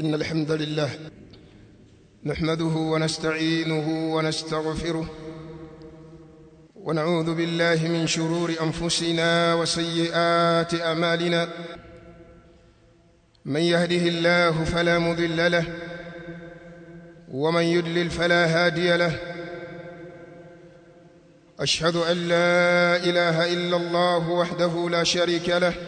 إن الحمد لله نحمده ونستعينه ونستغفره ونعوذ بالله من شرور أنفسنا وسيئات أعمالنا. من يهده الله فلا مضل له ومن يضلل فلا هادي له. أشهد أن لا إله إلا الله وحده لا شريك له.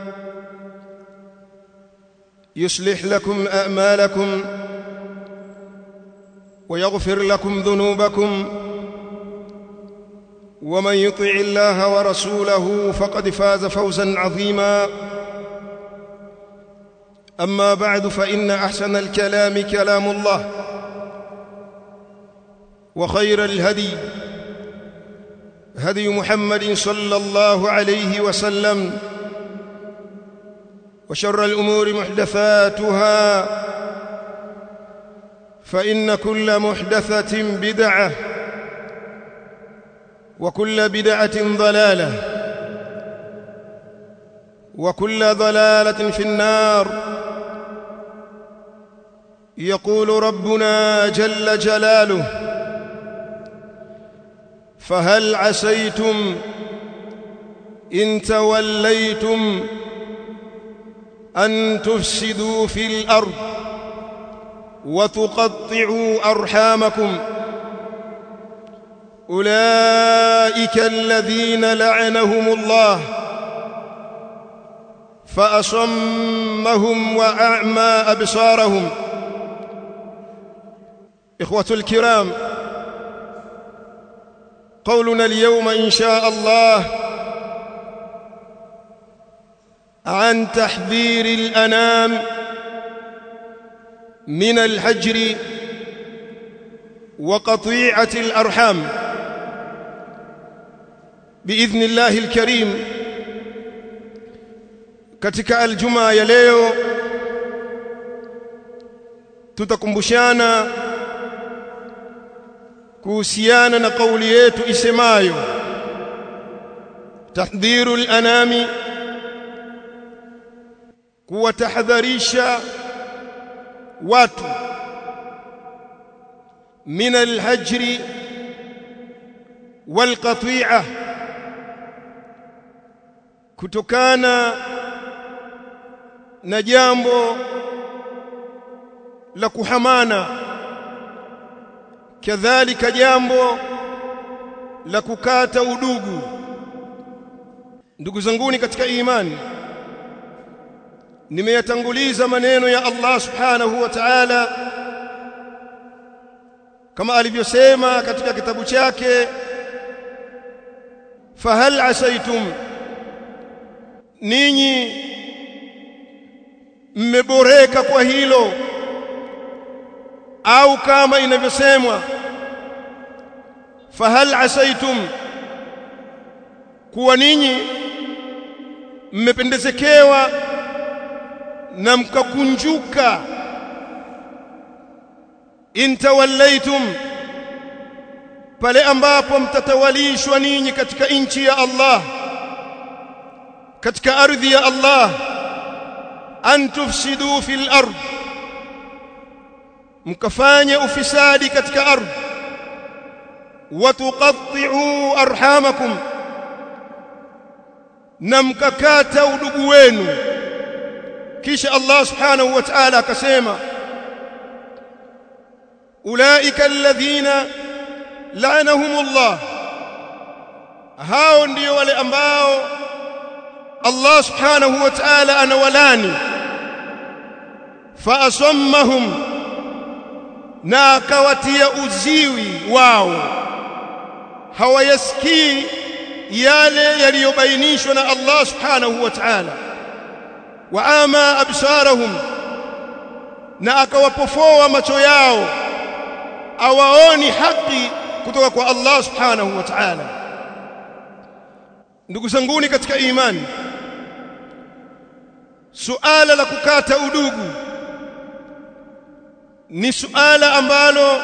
يصلح لكم أعمالكم ويغفر لكم ذنوبكم ومن يطع الله ورسوله فقد فاز فوزا عظيما. أما بعد فإن أحسن الكلام كلام الله وخير الهدي هدي محمد صلى الله عليه وسلم وشر الأمور محدثاتها فإن كل محدثة بدعة وكل بدعة ضلالة وكل ضلالة في النار. يقول ربنا جل جلاله فهل عسيتم إن توليتم أن تفسدوا في الأرض وتقطعوا أرحامكم. أولئك الذين لعنهم الله فأصمهم وأعمى أبصارهم. إخوة الكرام قولنا اليوم إن شاء الله عن تحذير الأنام من الهجر وقطيعة الأرحام. بإذن الله الكريم كتك الجمعة يليو تتكم بشانا كوسيانا قولييت إسمايو. تحذير الأنام تحذير الأنام kuwatahadharisha watu. Min alhajri walqati'a kutokana na jambo la kuhamana. Kadhalika jambo la kukata udugu. Ndugu zanguni katika imani nimeyatanguliza maneno ya Allah subhanahu wa ta'ala kama alivyosema katika kitabu chake fahal asaitum ninyi mmeboreka kwa hilo au kama inavyosemwa fahal asaitum kuwa ninyi mmependezekewa na mkakunjuka intawallaitum pale ambapo mtatawalishwa ninyi katika nchi ya Allah katika ardhi ya Allah an tufsidu fil ard mkafanya ufisadi katika ardhi wa tuqatti'u arhamakum na mkakata udugu wenu كيش الله سبحانه وتعالى كسيما. أولئك الذين لعنهم الله. هاون ديو والأنباو الله سبحانه وتعالى أنا ولاني. فأصمهم. ناكواتي أزيوي. واو. هو يسكي. يالي يليبينيشنا الله سبحانه وتعالى. Wa ama absarahum na akawapofoa macho yao awaoni haki kutoka kwa Allah subhanahu wa ta'ala. Ndugu zanguni katika imani suala la kukata udugu ni suala ambalo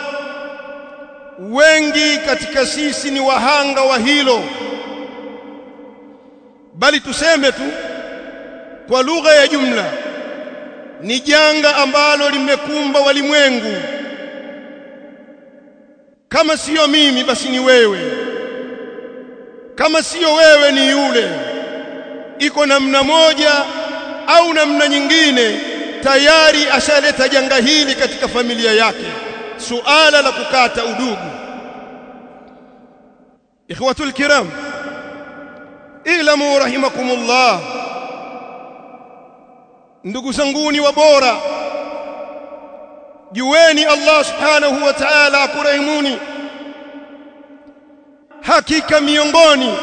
wengi katika sisi ni wahanga wa hilo. Bali tuseme tu kwa lugha ya jumla ni janga ambalo limekumba walimwengu. Kama siyo mimi basi ni wewe. Kama siyo wewe ni yule. Iko namna moja au namna nyingine tayari ashaleta janga hili katika familia yake. Suala la kukata udugu. Ikhwatul kiram ilamu rahimakumullah ndugu zanguni wa bora jueni Allah subhanahu wa ta'ala akurahimuni hakika miongoni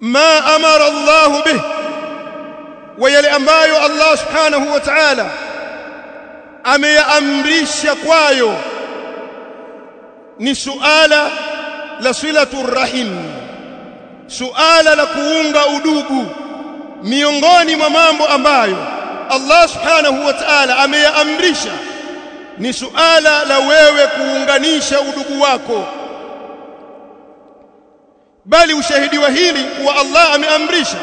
ma amara Allah bih wa yale ambayo Allah subhanahu wa ta'ala ameyaamrisha kwayo ni suala la silatu rahim suala la kuunga udugu miongoni mwa mambo ambayo Allah subhanahu wa ta'ala ameyaamrisha ni suala la wewe kuunganisha udugu wako. Bali ushahidi wa hili kuwa Allah ameamrisha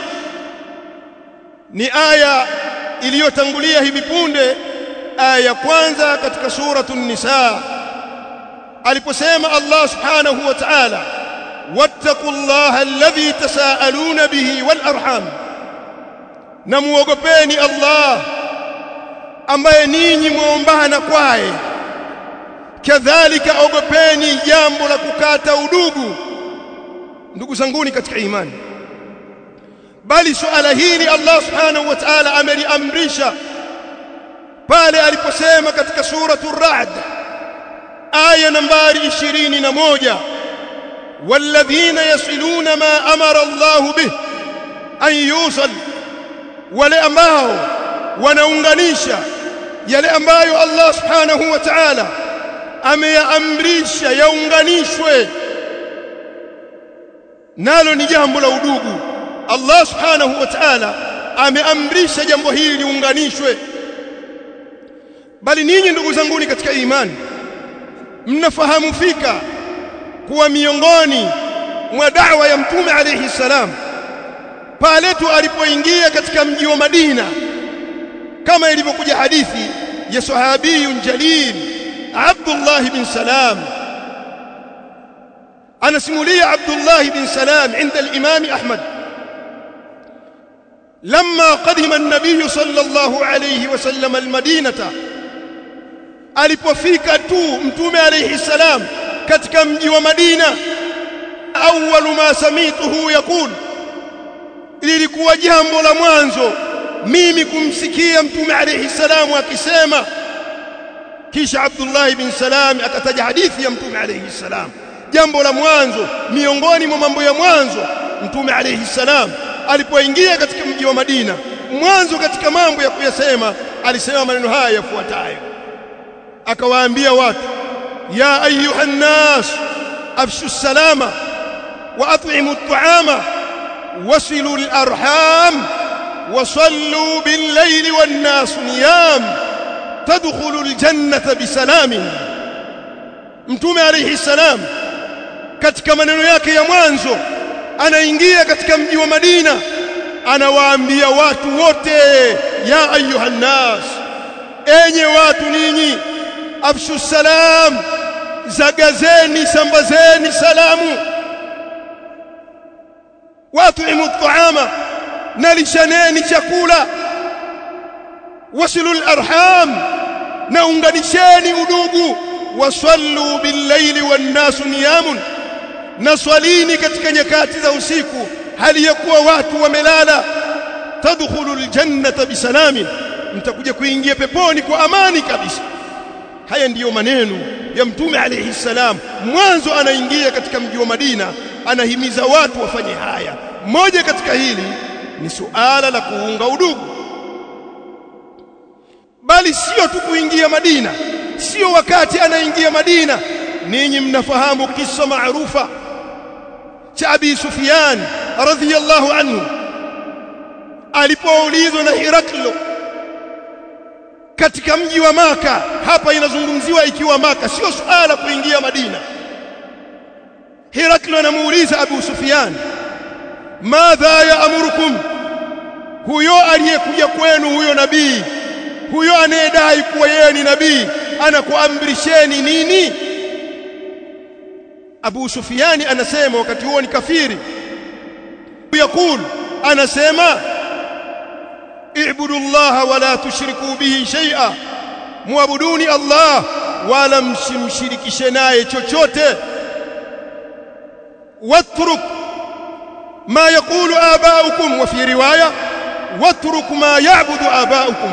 ni aya iliyotangulia hivi punde aya ya kwanza katika suratu nisa. Aliposema Allah subhanahu wa ta'ala wattaqullaha alladhi tasaaluna bihi wal arham na muogopeni Allah ambaye ninyi muombana kwaye kadhalika ogopeni jambo la kukata udugu ndugu zanguni katika imani bali suala hili Allah subhanahu wa ta'ala ameliamrisha pale aliposema katika suratul ra'd aya nambari 21 والذين يصلون ما أمر الله به أن يوصل wale ambao wanaunganisha yale ambayo Allah subhanahu wa ta'ala ameyaamrisha yaunganishwe. Nalo ni jambo la udugu. Allah subhanahu wa ta'ala ameamrisha jambo hili liunganishwe. Bali ninyi ndugu zanguni katika imani mnafahamu fika kuwa miongoni mwa da'wa ya mtume alayhi salam pale tu alipoingia katika mji wa Madina kama ilivyokuja hadithi ya sahabiyun jalil Abdullah bin Salam anasimulia Abdullah bin Salam عند الإمام أحمد لما قدم النبي صلى الله عليه وسلم المدينة alipofika tu mtume alayhi salam katika mji wa Madina awwalu ma samituhu yaqul lilikuwa jambo la mwanzo. Mimi kumsikia mtume alayhi salamu akisema kisha Abdullah ibn Salam akataja hadithi ya mtume alayhi salam. Jambo la mwanzo miongoni mwa mambo ya mwanzo mtume alayhi salam alipoingia katika mji wa Madina mwanzo katika mambo ya kuyasema alisema maneno haya yafuatayo. Akawaambia watu ya ayuha nnas afshu salama wa at'imu at'ama wasilu al-arham وصلوا بالليل والناس نيام تدخلوا الجنة بسلام mtume alayhi salam katika maneno yake ya mwanzo anaingia katika mji wa Madina anawaambia watu wote ya ayuha nas enye watu ninyi afshu salam zagazeni sambazeni salamu watu imu nalishaneni chakula. Wasilul arham. Na unganisheni udugu. Wasallu billaili wannasu niyamun. Na swalini katika nyakati za usiku. Hali ya kuwa watu wamelala. Tadkhulu jannata bisalamin. Mtakuja kuingia peponi kwa amani kabisa. Haya ndiyo maneno ya mtume alayhi salam. Mwanzo anaingia katika mji wa Madina anahimiza watu wafanye haya. Moja katika hili ni suala la kuunga udugu. Bali sio tu kuingia Madina sio wakati anaingia Madina. Ninyi mnafahamu kisa maarufa cha Abi Sufyan radhiyallahu anhu alipoulizwa na Hiraklo katika mji wa Maka. Hapa inazungumziwa ikiwa Maka sio suala kuingia Madina Hiraklo anamuuliza Abu Sufyan madha yaamurukum huyo aliyekuja kwenu huyo nabii huyo anayedai kuwa yeye ni nabii anakuamrisheni nini? Abu Sufyani anasema wakati huo ni kafiri. Yakul anasema i'budu Allah wala tushriku bihi shay'a muabuduni Allah wala msimshirikishe naye chochote ma yaqulu abaukum wa fi riwaya watruk ma yaabudu abaukum.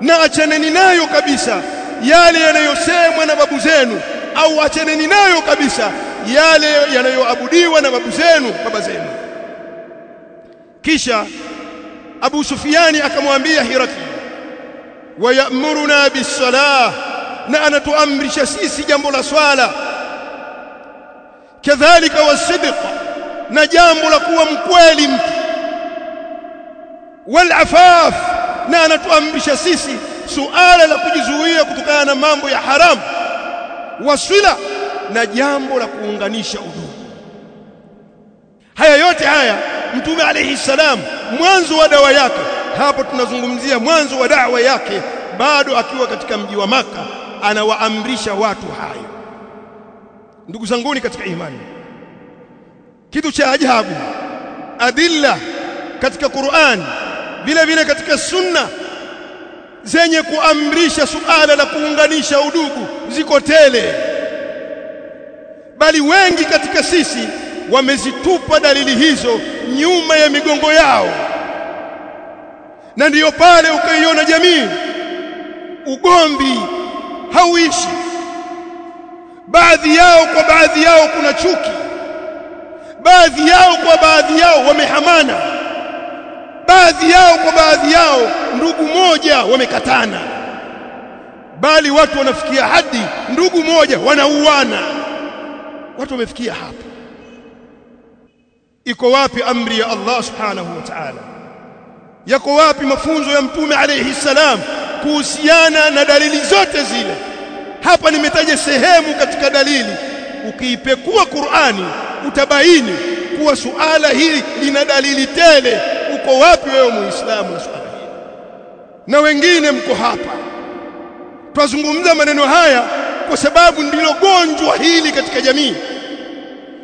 Na achaneni nayo kabisa yale yanayosemwa na babu zenu au achaneni nayo kabisa yale yanayoabudiwa na babu zenu baba zenu. Kisha Abu Sufiani akamwambia Hirakli wayamuruna bisalah na anatuamrisha sisi jambo la swala kadhalika wasidq na jambo la kuwa mkweli mtu. Walafaf na anatuamrisha sisi suala la kujizuia kutokana na mambo ya haramu wasila na jambo la kuunganisha udugu haya yote haya mtume alayhi salam mwanzo wa dawa yake. Hapo tunazungumzia mwanzo wa dawa yake bado akiwa katika mji wa maka anawaamrisha watu hayo ndugu zanguni katika imani. Kitu cha ajabu adilla katika Qur'an vile vile katika sunna zenye kuamrisha suala la kuunganisha udugu ziko tele. Bali wengi katika sisi wamezitupa dalili hizo nyuma ya migongo yao. Na ndiyo pale ukaiona jamii ugombi hauishi baadhi yao kwa baadhi yao kuna chuki. Baadhi yao kwa baadhi yao wamehamana. Baadhi yao kwa baadhi yao ndugu moja wamekatana. Bali watu wanafikia hadi ndugu moja wanauana. Watu wamefikia hapa iko wapi amri ya Allah subhanahu wa ta'ala? Yako wapi mafunzo ya mtume alayhi salam kuhusiana na dalili zote zile hapa nimetaja sehemu katika dalili. Ukiipekua Qur'ani utabaini kuwa suala hili lina dalili tele. Uko wapi wewe muislamu? Na suala hili na wengine mko hapa. Twazungumza maneno haya kwa sababu ndilo gonjwa hili katika jamii.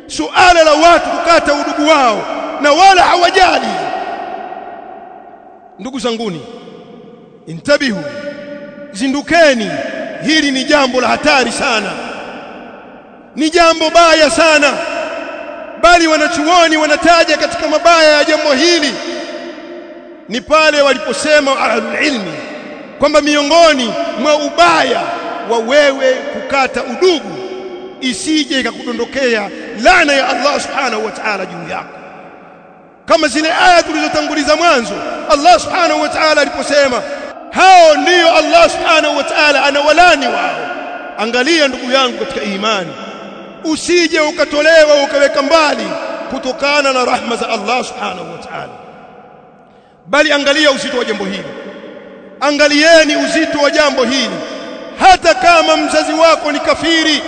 Suala la watu kukata udugu wao na wala hawajali. Ndugu zanguni intabihu zindukeni hili ni jambo la hatari sana. Ni jambo baya sana. Bali wanachuoni wanataja katika mabaya ya jambo hili ni pale waliposema ahlul ilmi kwamba miongoni mwa ubaya wa wewe kukata udugu isije ikakudondokea laana ya Allah subhanahu wa ta'ala juu yako. Kama zile aya tulizotanguliza mwanzo Allah subhanahu wa ta'ala aliposema hao ndiyo Allah subhanahu wa ta'ala anawalani wao. Angalia ndugu yangu katika imani. Usije ukatolewa ukaweka mbali kutokana na rahma za Allah subhanahu wa ta'ala. Bali angalia uzito wa jambo hili. Angalieni uzito wa jambo hili. Hata kama mzazi wako ni kafiri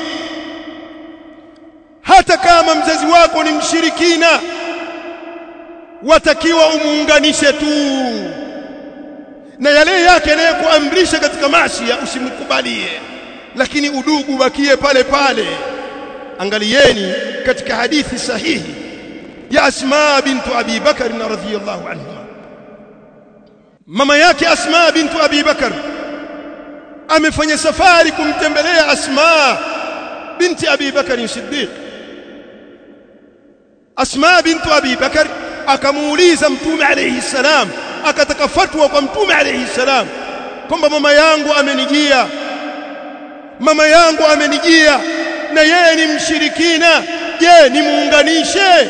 hata kama mzazi wako ni mshirikina watakiwa umuunganishe tu na yale yake yanayokuamrisha katika maasi usimkubalie. Lakini udugu bakie pale pale. Angalieni katika hadithi sahihi ya Asma bintu Abi Bakar radhiyallahu anha mama yake Asma bintu Abi Bakar amefanya safari kumtembelea Asma binti Abi Bakar Siddiq. Asma bintu Abi Bakar akamuuliza mtume alayhi salam akataka fatwa kwa mtume alayhi salam kwamba mama yangu amenijia mama yangu amenijia na yeye ni mshirikina. Je nimuunganishe?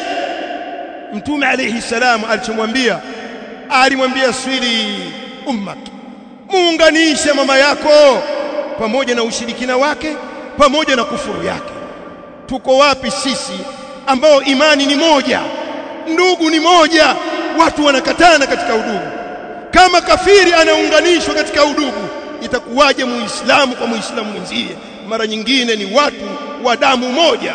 Mtume alayhi salam alichomwambia alimwambia swili ummak muunganishe mama yako pamoja na ushirikina wake pamoja na kufuru yake. Tuko wapi sisi ambao imani ni moja ndugu ni moja watu wanakatana katika udugu kama kafiri anaunganishwa katika udugu itakuwaje muislamu kwa muislamu mwenzie mara nyingine ni watu wa damu moja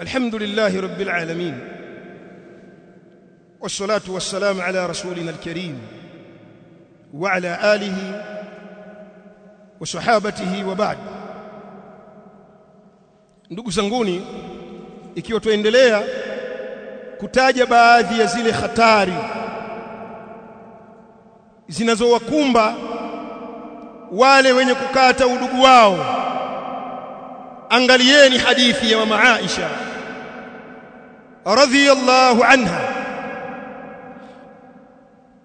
الحمد لله رب العالمين والصلاة والسلام على رسولنا الكريم وعلى آله وصحابته وبعد ndugu zanguni ikiwa tuendelea kutaja baadhi ya zile hatari zinazowakumba wale wenye kukata udugu wao angalieni hadithi ya mama Aisha radhiyallahu anha.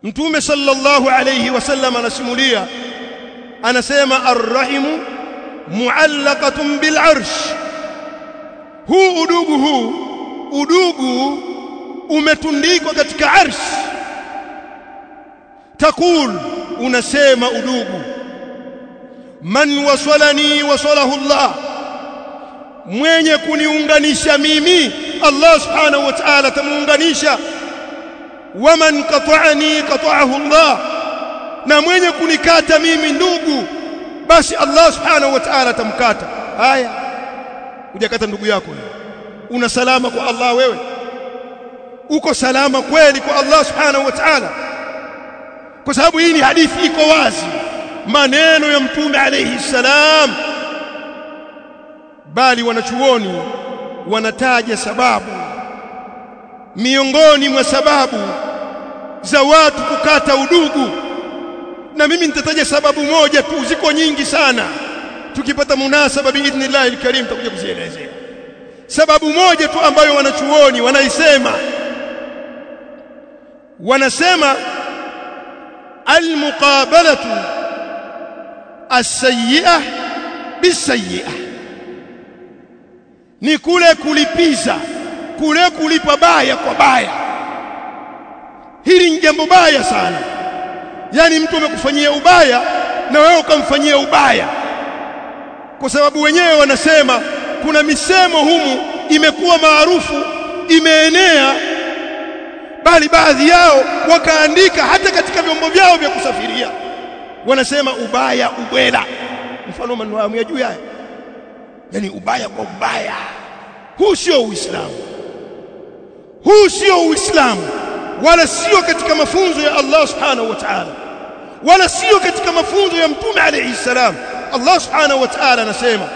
Mtume sallallahu alayhi wasallam anasimulia anasema arrahimu muallaqatun bil arsh huu udugu huu udugu umetundikwa katika arsh. Takul unasema udugu. Man wasalani wasalahu Allah mwenye kuniunganisha mimi Allah subhanahu wa ta'ala tamuunganisha waman qata'ani qata'ahu Allah na mwenye kunikata mimi ndugu basi Allah subhanahu wa ta'ala tamkata haya hujakata ndugu yako una salama kwa Allah wewe? Uko salama kweli kwa Allah subhanahu wa ta'ala? Kwa sababu hii ni hadithi iko wazi. Maneno ya mtume alayhi salam. Bali wanachuoni wanataja sababu. Miongoni mwa sababu za watu kukata udugu. Na mimi nitataja sababu moja tu ziko nyingi sana tukipata munasaba biidhnillahi alkarim tutakuja kuzielezea sababu moja tu ambayo wanachuoni wanaisema. Wanasema almuqabalatu as-sayyi'ah ni kule kulipiza kule kulipa baya kwa baya. Hili ni jambo baya sana. Yani mtu amekufanyia ubaya na wewe ukamfanyia ubaya kwa sababu wenyewe wanasema kuna misemo humu imekuwa maarufu imeenea bali baadhi yao wakaandika hata katika vyombo vyao vya kusafiria. Wanasema ubaya ubwela. Mfano maneno ya juu haya? Yani ubaya kwa ubaya. Huu sio uislamu. Huu sio uislamu. Wala sio katika mafunzo ya Allah subhanahu wa ta'ala. Wala sio katika mafunzo ya mtume alayhi salam Allah subhanahu wa ta'ala anasema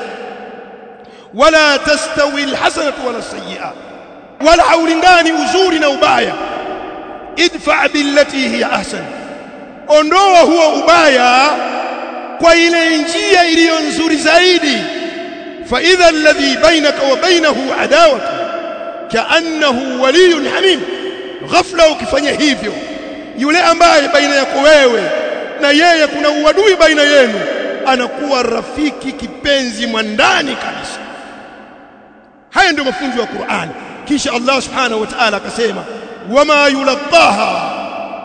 wala tastawi alhasanatu wala sayyi'a wala haulingani uzuri na ubaya. Idfa billati hiya ahsan. Ondoa huo ubaya kwa ile njia iliyo nzuri zaidi. Fa idha alladhi bainaka wa bainahu adawatu kaannahu waliyun hamim. Ghafla ukifanya hivyo yule ambaye baina yako wewe na yeye kuna uadui baina yenu anakuwa rafiki kipenzi mwandani kabisa. Haya ndio mafunzo ya Qur'an. Kisha Allah subhanahu wa ta'ala akasema wama yulqaha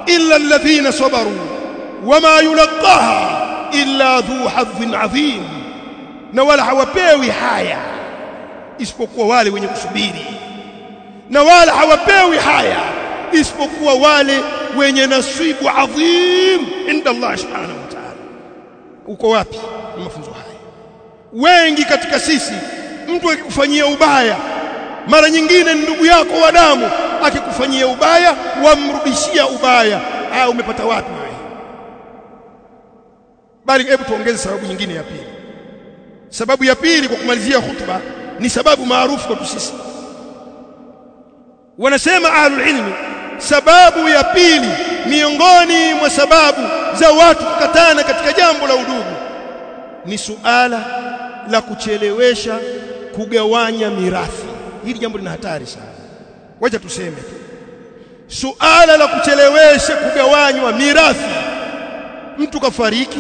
illa alladhina sabaru wama yulqaha illa dhu hadhin adhim na wala hawapewi haya isipokuwa wale wenye kusubiri. Na wala hawapewi haya isipokuwa wale wenye nasibu adhim inda Allah subhanahu uko wapi? Mafunzo haya. Wengi katika sisi mtu akikufanyia ubaya mara nyingine ndugu yako wa damu akikufanyia ubaya wamrudishia ubaya. Haya umepata wapi wewe? Bali hebu tuongeze sababu nyingine ya pili. Sababu ya pili kwa kumalizia hutuba ni sababu maarufu kwa sisi. Wanasema ahlul ilmi sababu ya pili miongoni mwa sababu za watu kukatana katika jambo la udugu ni suala la kuchelewesha kugawanya mirathi. Hili jambo lina hatari sana. Wacha tuseme tu. Suala la kuchelewesha kugawanywa mirathi. Mtu kafariki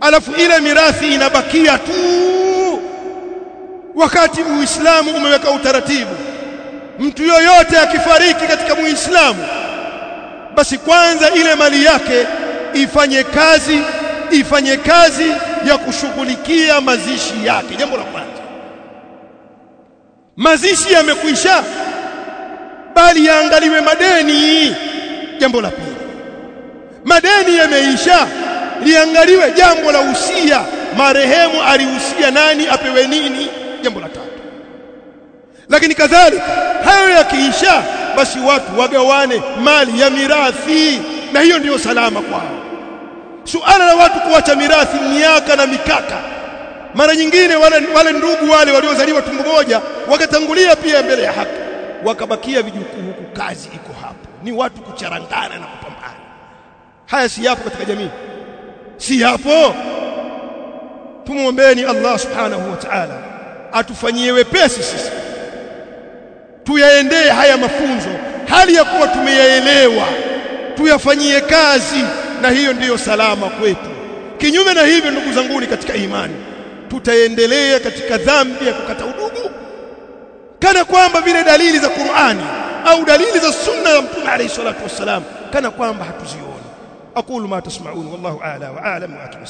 alafu ile mirathi inabakia tu. Wakati uislamu umeweka utaratibu mtu yoyote akifariki katika muislamu basi kwanza ile mali yake ifanye kazi ifanye kazi ya kushughulikia mazishi yake. Jambo la kwanza mazishi yamekwisha bali yaangaliwe madeni. Jambo la pili madeni yameisha liangaliwe jambo la usia. Marehemu alihusia nani apewe nini? Jambo la tatu lakini kadhalika hayo yakiisha basi watu wagawane mali ya mirathi na hiyo ndiyo salama kwao suala la watu kuacha mirathi miaka na mikaka. Mara nyingine wale, wale ndugu wale waliozaliwa tumbo moja wakatangulia pia mbele ya haki. Wakabakia vijukuu huku kazi iko hapo. Ni watu kucharangana na kupambana. Haya si yapo katika jamii? Si yapo? Tumuombeeni Allah subhanahu wa ta'ala. Atufanyie wepesi sisi. Tuyaendee haya mafunzo. Hali ya kuwa tumeyaelewa. Tuyafanyie kazi na hiyo ndiyo salama kwetu kinyume na hivyo ndugu zanguni katika imani tutaendelea katika dhambi ya kukata udugu kana kwamba vile dalili za Qur'ani au dalili za sunna ya Mtume alayhi salatu wassalam kana kwamba hatuzioni aqulu ma tasma'un wallahu a'la wa a'lam wa atubu